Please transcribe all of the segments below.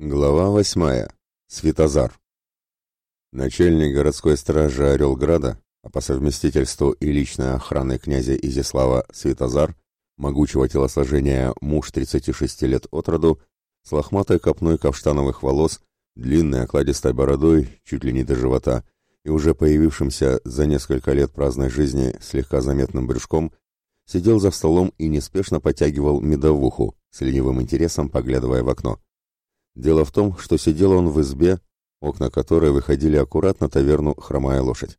Глава восьмая. Светозар. Начальник городской стражи Орелграда, а по совместительству и личной охраны князя Изяслава Светозар, могучего телосложения муж 36 лет от роду, с лохматой копной каштановых волос, длинной окладистой бородой, чуть ли не до живота, и уже появившимся за несколько лет праздной жизни слегка заметным брюшком, сидел за столом и неспешно потягивал медовуху, с ленивым интересом поглядывая в окно. Дело в том, что сидел он в избе, окна которой выходили аккуратно таверну «Хромая лошадь».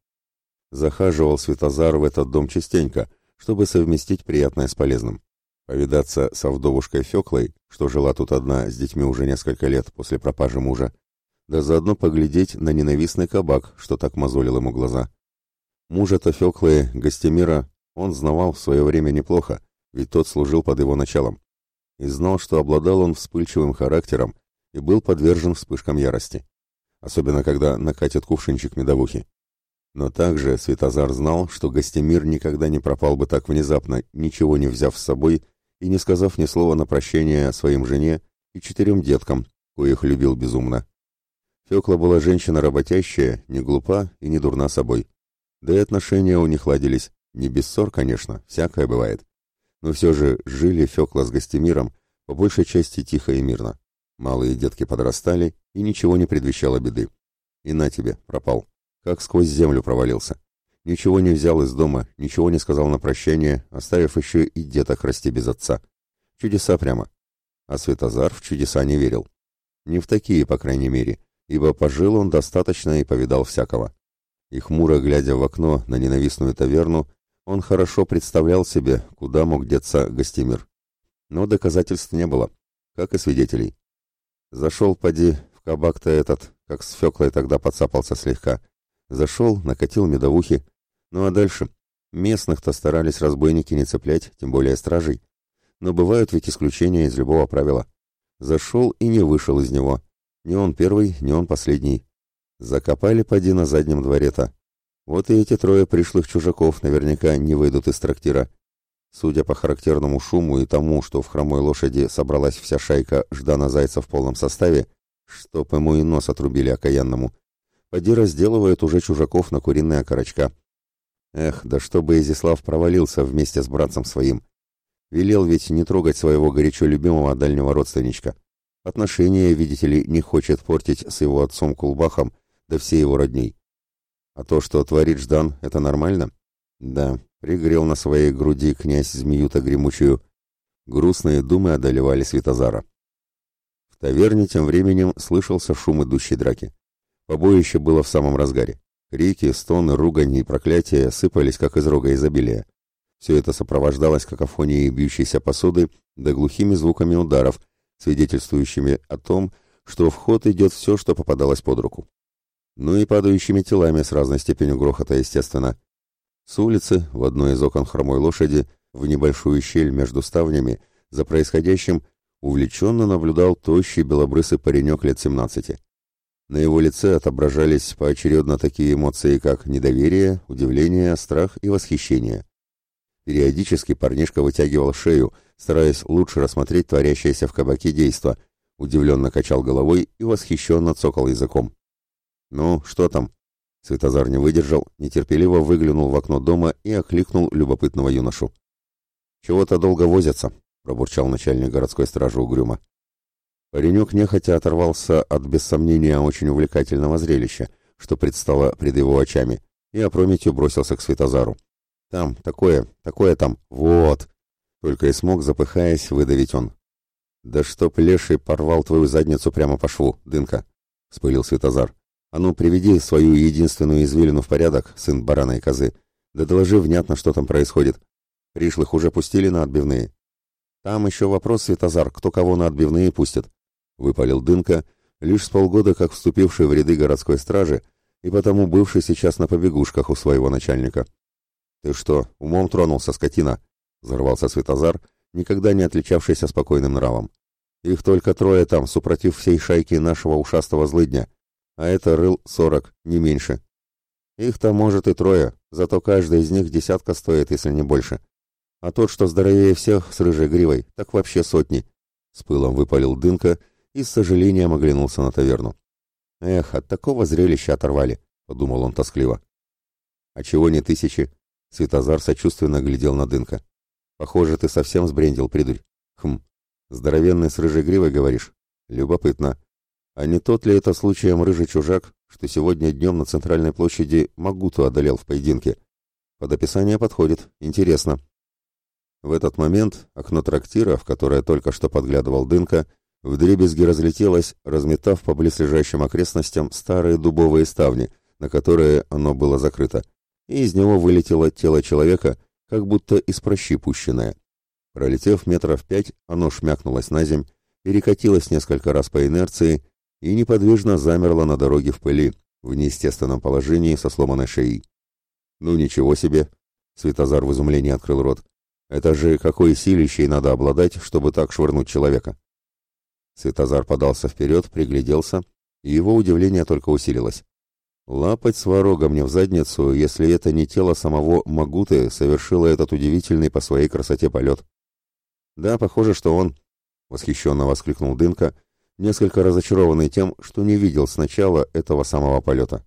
Захаживал Светозар в этот дом частенько, чтобы совместить приятное с полезным. Повидаться со вдовушкой Феклой, что жила тут одна с детьми уже несколько лет после пропажи мужа, да заодно поглядеть на ненавистный кабак, что так мозолил ему глаза. Мужа-то Феклы, Гостемира, он знавал в свое время неплохо, ведь тот служил под его началом. И знал, что обладал он вспыльчивым характером и был подвержен вспышкам ярости. Особенно, когда накатит кувшинчик медовухи. Но также Светозар знал, что Гостемир никогда не пропал бы так внезапно, ничего не взяв с собой и не сказав ни слова на прощение своим жене и четырем деткам, коих любил безумно. Фекла была женщина работящая, не глупа и не дурна собой. Да и отношения у них ладились, не без ссор, конечно, всякое бывает. Но все же жили Фекла с Гостемиром, по большей части тихо и мирно. Малые детки подрастали, и ничего не предвещало беды. И на тебе, пропал. Как сквозь землю провалился. Ничего не взял из дома, ничего не сказал на прощание, оставив еще и деток расти без отца. Чудеса прямо. А Светозар в чудеса не верил. Не в такие, по крайней мере, ибо пожил он достаточно и повидал всякого. И хмуро глядя в окно на ненавистную таверну, он хорошо представлял себе, куда мог деться Гостимир. Но доказательств не было, как и свидетелей. Зашел, поди, в кабак-то этот, как с Феклой тогда подцапался слегка. Зашел, накатил медовухи. Ну а дальше? Местных-то старались разбойники не цеплять, тем более стражей. Но бывают ведь исключения из любого правила. Зашел и не вышел из него. Не он первый, не он последний. Закопали поди на заднем дворе-то. Вот и эти трое пришлых чужаков наверняка не выйдут из трактира. Судя по характерному шуму и тому, что в хромой лошади собралась вся шайка Ждана Зайца в полном составе, чтоб ему и нос отрубили окаянному, поди разделывает уже чужаков на куриные окорочка. Эх, да чтобы Изислав провалился вместе с братцем своим. Велел ведь не трогать своего горячо любимого дальнего родственничка. Отношения, видите ли, не хочет портить с его отцом Кулбахом, да всей его родней. А то, что творит Ждан, это нормально? Да, пригрел на своей груди князь змею-то гремучую. Грустные думы одолевали Светозара. В таверне тем временем слышался шум идущей драки. Побоище было в самом разгаре. Крики, стоны, ругань и проклятия сыпались, как из рога изобилия. Все это сопровождалось какофонией бьющейся посуды да глухими звуками ударов, свидетельствующими о том, что в ход идет все, что попадалось под руку. Ну и падающими телами с разной степенью грохота, естественно. С улицы, в одно из окон хромой лошади, в небольшую щель между ставнями, за происходящим увлеченно наблюдал тощий белобрысый паренек лет 17. На его лице отображались поочередно такие эмоции, как недоверие, удивление, страх и восхищение. Периодически парнишка вытягивал шею, стараясь лучше рассмотреть творящееся в кабаке действо, удивленно качал головой и восхищенно цокал языком. «Ну, что там?» Светозар не выдержал, нетерпеливо выглянул в окно дома и окликнул любопытного юношу. «Чего-то долго возятся», — пробурчал начальник городской стражи угрюмо. Паренек нехотя оторвался от, без сомнения, очень увлекательного зрелища, что предстало пред его очами, и опрометью бросился к Светозару. «Там, такое, такое там, вот!» Только и смог, запыхаясь, выдавить он. «Да чтоб леший порвал твою задницу прямо по шву, дынка!» — вспылил Светозар. А ну, приведи свою единственную извилину в порядок, сын барана и козы. Да доложи внятно, что там происходит. Пришлых уже пустили на отбивные. Там еще вопрос, Светозар, кто кого на отбивные пустит. Выпалил Дынка, лишь с полгода как вступивший в ряды городской стражи, и потому бывший сейчас на побегушках у своего начальника. «Ты что, умом тронулся, скотина?» — взорвался Светозар, никогда не отличавшийся спокойным нравом. «Их только трое там, супротив всей шайки нашего ушастого злыдня а это рыл 40, не меньше. Их-то, может, и трое, зато каждый из них десятка стоит, если не больше. А тот, что здоровее всех, с рыжей гривой, так вообще сотни. С пылом выпалил Дынка и с сожалением оглянулся на таверну. Эх, от такого зрелища оторвали, подумал он тоскливо. А чего не тысячи? Светозар сочувственно глядел на Дынка. Похоже, ты совсем сбрендил, придурь. Хм, здоровенный с рыжей гривой, говоришь? Любопытно. А не тот ли это случаем рыжий чужак, что сегодня днем на центральной площади Магуту одолел в поединке? Под описание подходит. Интересно. В этот момент окно трактира, в которое только что подглядывал Дынка, вдребезги разлетелось, разметав по близлежащим окрестностям старые дубовые ставни, на которые оно было закрыто, и из него вылетело тело человека, как будто из прощи пущенное. Пролетев метров пять, оно шмякнулось на земь, перекатилось несколько раз по инерции и неподвижно замерла на дороге в пыли, в неестественном положении со сломанной шеей. «Ну ничего себе!» — Светозар в изумлении открыл рот. «Это же какой силищей надо обладать, чтобы так швырнуть человека!» Светозар подался вперед, пригляделся, и его удивление только усилилось. Лапать сварога мне в задницу, если это не тело самого Магуты совершило этот удивительный по своей красоте полет. «Да, похоже, что он!» — восхищенно воскликнул Дынка — несколько разочарованный тем, что не видел сначала этого самого полета.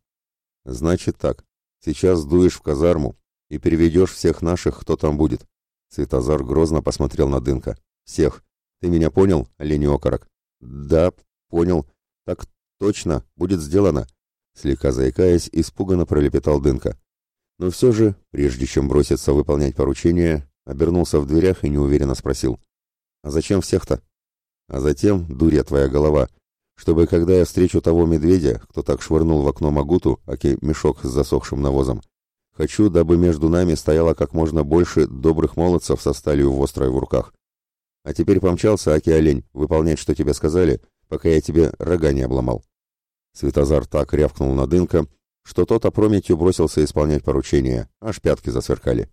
«Значит так, сейчас дуешь в казарму и переведешь всех наших, кто там будет». Светозар грозно посмотрел на Дынка. «Всех. Ты меня понял, олень окорок?» «Да, понял. Так точно, будет сделано». Слегка заикаясь, испуганно пролепетал Дынка. Но все же, прежде чем броситься выполнять поручение, обернулся в дверях и неуверенно спросил. «А зачем всех-то?» А затем, дурья твоя голова, чтобы, когда я встречу того медведя, кто так швырнул в окно Магуту, аки мешок с засохшим навозом, хочу, дабы между нами стояло как можно больше добрых молодцев со сталью в острой в руках. А теперь помчался, аки олень, выполнять, что тебе сказали, пока я тебе рога не обломал». Светозар так рявкнул на дынка, что тот опрометью бросился исполнять поручение, аж пятки засверкали.